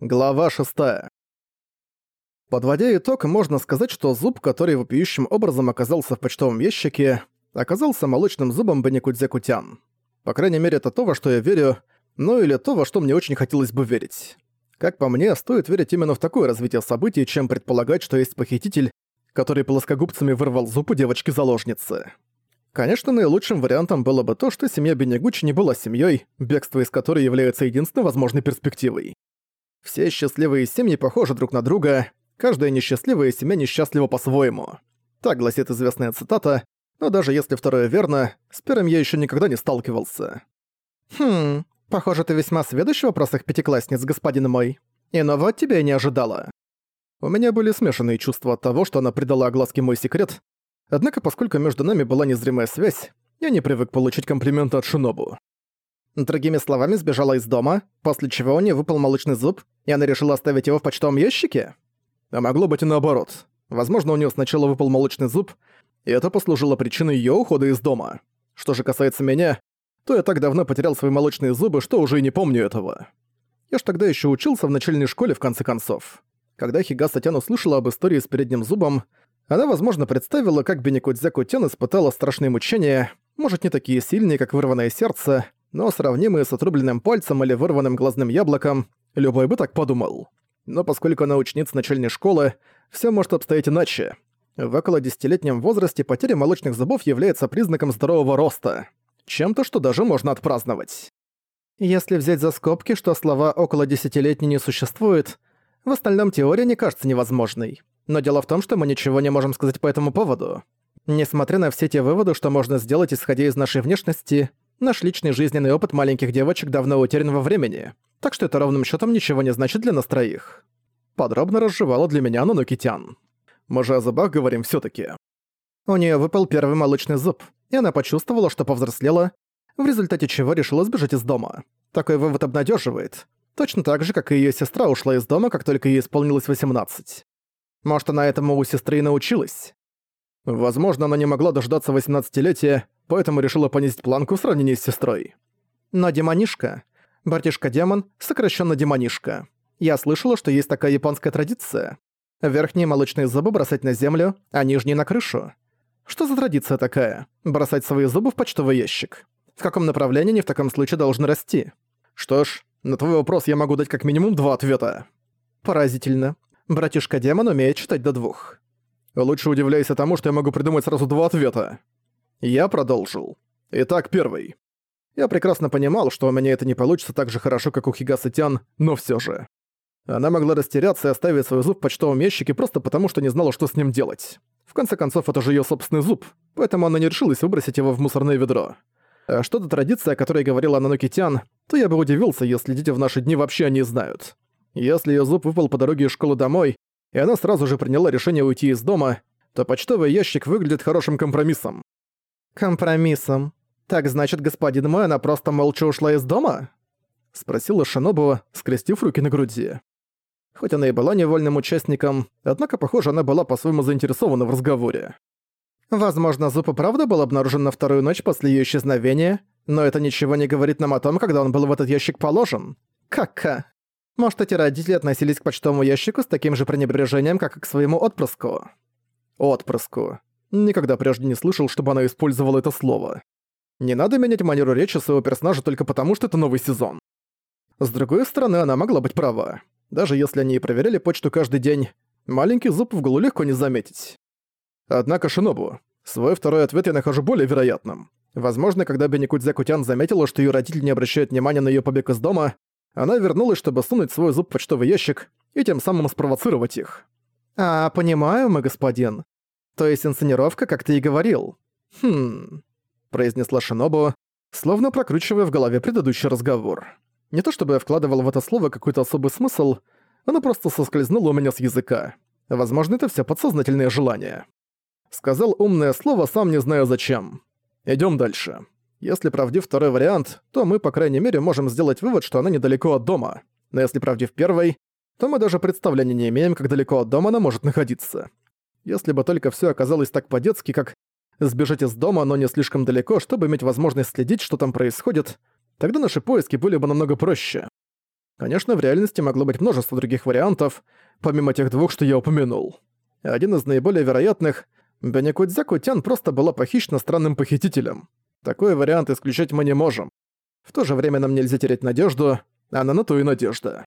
Глава 6. Подводя итог, можно сказать, что зуб, который вопиющим образом оказался в почтовом ящике, оказался молочным зубом Беникудзякутян. По крайней мере, это то, во что я верю, ну или то, во что мне очень хотелось бы верить. Как по мне, стоит верить именно в такое развитие событий, чем предполагать, что есть похититель, который плоскогубцами вырвал зуб у девочки-заложницы. Конечно, наилучшим вариантом было бы то, что семья Бенегучи не была семьей, бегство из которой является единственной возможной перспективой. Все счастливые семьи похожи друг на друга, каждая несчастливая семья несчастлива по-своему. Так гласит известная цитата, но даже если второе верно, с первым я еще никогда не сталкивался. «Хм, похоже, ты весьма сведущ в вопросах пятиклассниц, господин мой. Иного от тебя не ожидала». У меня были смешанные чувства от того, что она придала огласке мой секрет, однако поскольку между нами была незримая связь, я не привык получить комплименты от Шинобу. Другими словами, сбежала из дома, после чего у нее выпал молочный зуб, и она решила оставить его в почтовом ящике? А могло быть и наоборот. Возможно, у нее сначала выпал молочный зуб, и это послужило причиной ее ухода из дома. Что же касается меня, то я так давно потерял свои молочные зубы, что уже и не помню этого. Я ж тогда еще учился в начальной школе, в конце концов. Когда Хигаса Тян услышала об истории с передним зубом, она, возможно, представила, как Беникудзяку Тян испытала страшные мучения, может, не такие сильные, как вырванное сердце, но сравнимые с отрубленным пальцем или вырванным глазным яблоком, любой бы так подумал. Но поскольку она ученица начальной школы, все может обстоять иначе. В около десятилетнем возрасте потеря молочных зубов является признаком здорового роста. Чем-то, что даже можно отпраздновать. Если взять за скобки, что слова «около десятилетней» не существует, в остальном теория не кажется невозможной. Но дело в том, что мы ничего не можем сказать по этому поводу. Несмотря на все те выводы, что можно сделать, исходя из нашей внешности, Наш личный жизненный опыт маленьких девочек давно утерян во времени, так что это ровным счетом ничего не значит для нас троих. Подробно разжевала для меня Нанукитян. Мы же о зубах говорим все таки У нее выпал первый молочный зуб, и она почувствовала, что повзрослела, в результате чего решила сбежать из дома. Такой вывод обнадеживает. Точно так же, как и ее сестра ушла из дома, как только ей исполнилось 18. Может, она этому у сестры и научилась? Возможно, она не могла дождаться 18-летия, поэтому решила понизить планку в сравнении с сестрой. Но демонишка, братишка-демон, сокращенно демонишка. Я слышала, что есть такая японская традиция. Верхние молочные зубы бросать на землю, а нижние на крышу. Что за традиция такая? Бросать свои зубы в почтовый ящик. В каком направлении они в таком случае должны расти? Что ж, на твой вопрос я могу дать как минимум два ответа. Поразительно. Братишка-демон умеет читать до двух. Лучше удивляйся тому, что я могу придумать сразу два ответа. Я продолжил. Итак, первый. Я прекрасно понимал, что у меня это не получится так же хорошо, как у Хигасы Тян, но все же. Она могла растеряться и оставить свой зуб в почтовом ящике просто потому, что не знала, что с ним делать. В конце концов, это же ее собственный зуб, поэтому она не решилась выбросить его в мусорное ведро. А что до традиции, о которой говорила Нануки Тян, то я бы удивился, если дети в наши дни вообще о ней знают. Если ее зуб выпал по дороге из школы домой, и она сразу же приняла решение уйти из дома, то почтовый ящик выглядит хорошим компромиссом. «Компромиссом. Так значит, господин мой, она просто молча ушла из дома?» — спросила Шинобу, скрестив руки на груди. Хоть она и была невольным участником, однако, похоже, она была по-своему заинтересована в разговоре. Возможно, зуб и правда был обнаружен на вторую ночь после её исчезновения, но это ничего не говорит нам о том, когда он был в этот ящик положен. Как-ка. Может, эти родители относились к почтовому ящику с таким же пренебрежением, как и к своему отпрыску. Отпрыску. Никогда прежде не слышал, чтобы она использовала это слово. Не надо менять манеру речи своего персонажа только потому, что это новый сезон. С другой стороны, она могла быть права. Даже если они и проверяли почту каждый день, маленький зуб в углу легко не заметить. Однако Шинобу, свой второй ответ я нахожу более вероятным. Возможно, когда Беникудзя Кутян заметила, что ее родители не обращают внимания на ее побег из дома, она вернулась, чтобы сунуть свой зуб в почтовый ящик и тем самым спровоцировать их. «А, понимаю, мой господин. То есть инсценировка, как ты и говорил. Хм, произнесла Шинобу, словно прокручивая в голове предыдущий разговор. Не то чтобы я вкладывал в это слово какой-то особый смысл, оно просто соскользнуло у меня с языка. Возможно, это все подсознательное желание. Сказал умное слово, сам не знаю зачем. Идем дальше. Если правдив второй вариант, то мы, по крайней мере, можем сделать вывод, что она недалеко от дома. Но если правдив первый, то мы даже представления не имеем, как далеко от дома она может находиться. Если бы только все оказалось так по-детски, как сбежать из дома, но не слишком далеко, чтобы иметь возможность следить, что там происходит, тогда наши поиски были бы намного проще. Конечно, в реальности могло быть множество других вариантов, помимо тех двух, что я упомянул. Один из наиболее вероятных — Бенекудзяку Тян просто была похищена странным похитителем. Такой вариант исключать мы не можем. В то же время нам нельзя терять надежду, а на то и надежда.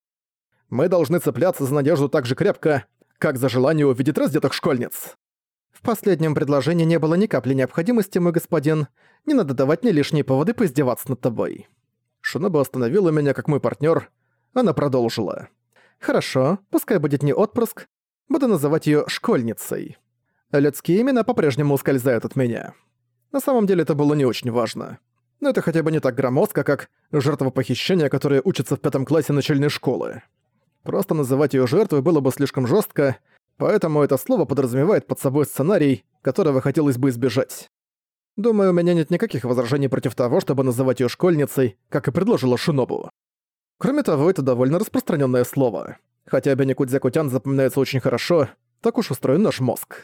Мы должны цепляться за надежду так же крепко, как за желание увидеть раздетых школьниц. В последнем предложении не было ни капли необходимости, мой господин. Не надо давать мне лишние поводы поиздеваться над тобой. Шиноба остановила меня как мой партнер. Она продолжила. Хорошо, пускай будет не отпрыск. Буду называть ее школьницей. Людские имена по-прежнему ускользают от меня. На самом деле это было не очень важно. Но это хотя бы не так громоздко, как жертва похищения, которая учится в пятом классе начальной школы. Просто называть ее жертвой было бы слишком жестко, поэтому это слово подразумевает под собой сценарий, которого хотелось бы избежать. Думаю, у меня нет никаких возражений против того, чтобы называть ее школьницей, как и предложила Шинобу. Кроме того, это довольно распространенное слово. Хотя Беникудзякутян запоминается очень хорошо, так уж устроен наш мозг.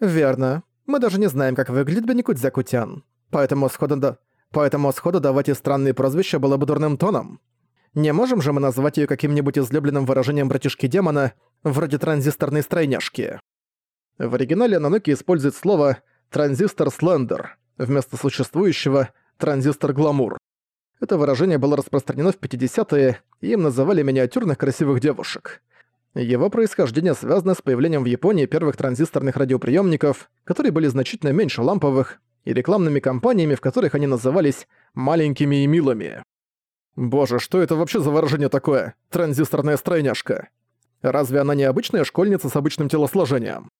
Верно. Мы даже не знаем, как выглядит Беникудзякутян. Поэтому сходу, да... Поэтому сходу давать ей странные прозвища было бы дурным тоном. Не можем же мы назвать её каким-нибудь излюбленным выражением братишки-демона, вроде транзисторной стройняшки. В оригинале Наноки использует слово «транзистор-слендер» вместо существующего «транзистор-гламур». Это выражение было распространено в 50-е, и им называли миниатюрных красивых девушек. Его происхождение связано с появлением в Японии первых транзисторных радиоприемников, которые были значительно меньше ламповых, и рекламными кампаниями, в которых они назывались «маленькими и милыми». Боже, что это вообще за выражение такое? Транзисторная стройняшка. Разве она не обычная школьница с обычным телосложением?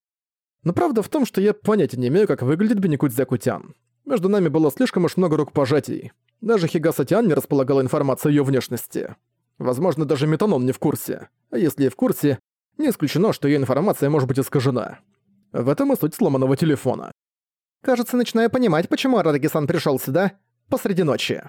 Но правда в том, что я понятия не имею, как выглядит Беникудзякутян. Между нами было слишком уж много рукопожатий. Даже Хигасатян не располагал информацией о её внешности. Возможно, даже Метанон не в курсе. А если и в курсе, не исключено, что её информация может быть искажена. В этом и суть сломанного телефона. Кажется, начинаю понимать, почему Арадаги-сан пришёл сюда посреди ночи.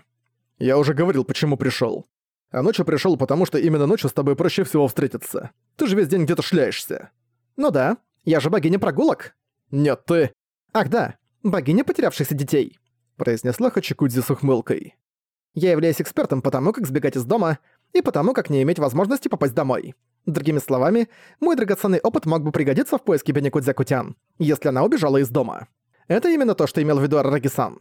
Я уже говорил, почему пришёл. А ночью пришёл, потому что именно ночью с тобой проще всего встретиться. Ты же весь день где-то шляешься. Ну да, я же богиня прогулок. Нет, ты... Ах да, богиня потерявшихся детей. Произнесла Хачикудзи с ухмылкой. Я являюсь экспертом по тому, как сбегать из дома, и потому, как не иметь возможности попасть домой. Другими словами, мой драгоценный опыт мог бы пригодиться в поиске Беникудзякутян, если она убежала из дома. Это именно то, что имел в виду Арараги-сан.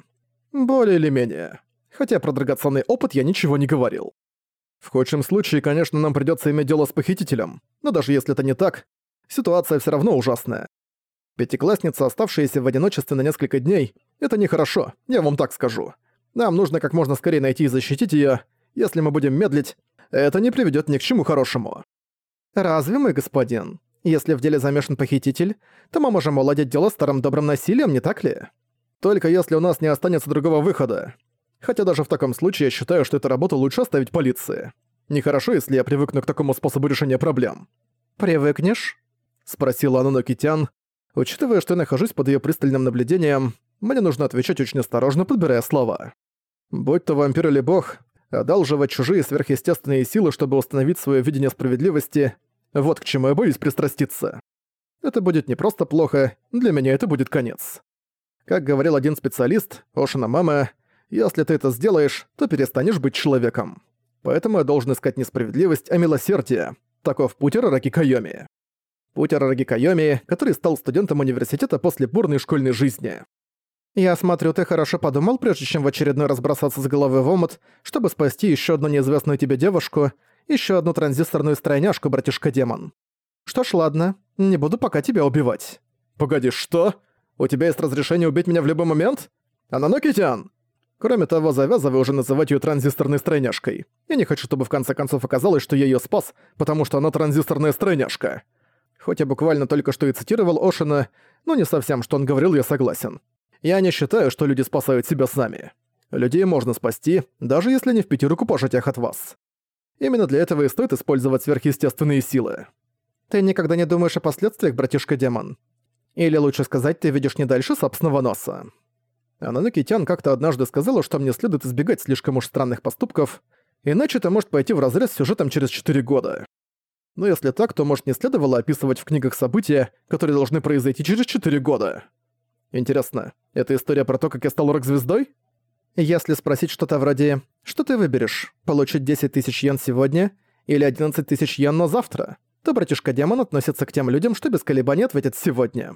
Более или менее хотя про драгоценный опыт я ничего не говорил. В худшем случае, конечно, нам придётся иметь дело с похитителем, но даже если это не так, ситуация всё равно ужасная. Пятиклассница, оставшаяся в одиночестве на несколько дней, это нехорошо, я вам так скажу. Нам нужно как можно скорее найти и защитить её. Если мы будем медлить, это не приведёт ни к чему хорошему. Разве мой господин? Если в деле замешан похититель, то мы можем уладить дело старым добрым насилием, не так ли? Только если у нас не останется другого выхода. Хотя даже в таком случае я считаю, что эту работу лучше оставить полиции. Нехорошо, если я привыкну к такому способу решения проблем. «Привыкнешь?» — спросила Ананоки Тян. Учитывая, что я нахожусь под её пристальным наблюдением, мне нужно отвечать очень осторожно, подбирая слова. Будь то вампир или бог, одалживать чужие сверхъестественные силы, чтобы установить своё видение справедливости, вот к чему я боюсь пристраститься. Это будет не просто плохо, для меня это будет конец. Как говорил один специалист, Ошина Мама, если ты это сделаешь, то перестанешь быть человеком. Поэтому я должен искать не справедливость, а милосердие. Таков путь Арараги Кайоми. Путь Арараги Кайоми, который стал студентом университета после бурной школьной жизни. Я смотрю, ты хорошо подумал, прежде чем в очередной раз бросаться с головы в омут, чтобы спасти еще одну неизвестную тебе девушку, еще одну транзисторную стройняшку, братишка-демон. Что ж, ладно, не буду пока тебя убивать. Погоди, что? У тебя есть разрешение убить меня в любой момент? Ананокитян! Кроме того, завязывай уже называть ее транзисторной стройняшкой. Я не хочу, чтобы в конце концов оказалось, что я её спас, потому что она транзисторная стройняшка. Хоть я буквально только что и цитировал Ошина, но не совсем, что он говорил, я согласен. Я не считаю, что люди спасают себя сами. Людей можно спасти, даже если не в пяти рукопожатиях от вас. Именно для этого и стоит использовать сверхъестественные силы. Ты никогда не думаешь о последствиях, братишка-демон? Или лучше сказать, ты видишь не дальше собственного носа. Ананоки Тян как-то однажды сказала, что мне следует избегать слишком уж странных поступков, иначе это может пойти вразрез с сюжетом через 4 года. Но если так, то, может, не следовало описывать в книгах события, которые должны произойти через 4 года. Интересно, это история про то, как я стал рок-звездой? Если спросить что-то вроде «Что ты выберешь? Получить 10 тысяч йен сегодня? или 11 тысяч йен на завтра, то братишка-демон относится к тем людям, что без колебаний ответит сегодня.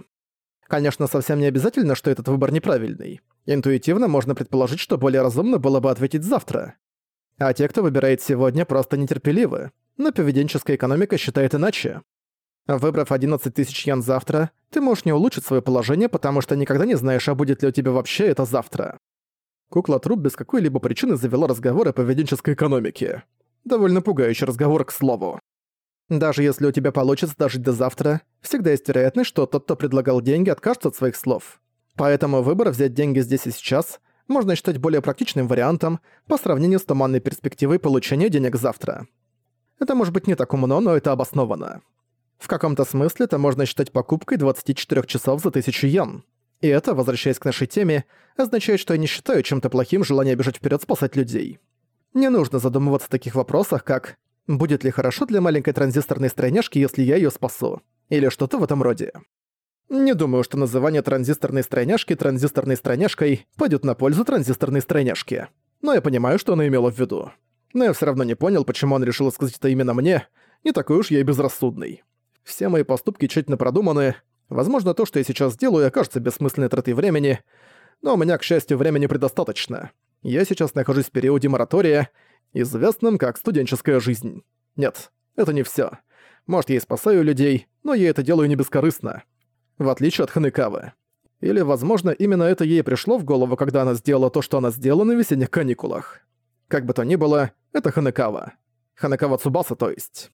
Конечно, совсем не обязательно, что этот выбор неправильный. Интуитивно можно предположить, что более разумно было бы ответить завтра. А те, кто выбирает сегодня, просто нетерпеливы. Но поведенческая экономика считает иначе. Выбрав 11 тысяч йен завтра, ты можешь не улучшить свое положение, потому что никогда не знаешь, а будет ли у тебя вообще это завтра. Кукла-труп без какой-либо причины завела разговор о поведенческой экономике. Довольно пугающий разговор, к слову. Даже если у тебя получится дожить до завтра, всегда есть вероятность, что тот, кто предлагал деньги, откажется от своих слов. Поэтому выбор взять деньги здесь и сейчас можно считать более практичным вариантом по сравнению с туманной перспективой получения денег завтра. Это может быть не так умно, но это обосновано. В каком-то смысле это можно считать покупкой 24 часов за 1000 йен. И это, возвращаясь к нашей теме, означает, что я не считаю чем-то плохим желание бежать вперед спасать людей. Не нужно задумываться о таких вопросах, как «будет ли хорошо для маленькой транзисторной стройняшки, если я ее спасу?» или что-то в этом роде. Не думаю, что называние транзисторной стройняшки транзисторной стройняшкой пойдет на пользу транзисторной стройняшки. Но я понимаю, что она имела в виду. Но я все равно не понял, почему он решил сказать это именно мне. Не такой уж я и безрассудный. Все мои поступки тщательно продуманы. Возможно, то, что я сейчас делаю, окажется бессмысленной тратой времени, но у меня, к счастью, времени предостаточно. Я сейчас нахожусь в периоде моратория, известном как студенческая жизнь. Нет, это не все. Может, я и спасаю людей, но я это делаю не бескорыстно в отличие от Ханекавы. Или, возможно, именно это ей пришло в голову, когда она сделала то, что она сделала на весенних каникулах. Как бы то ни было, это Ханекава. Ханекава Цубаса, то есть.